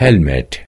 helmet.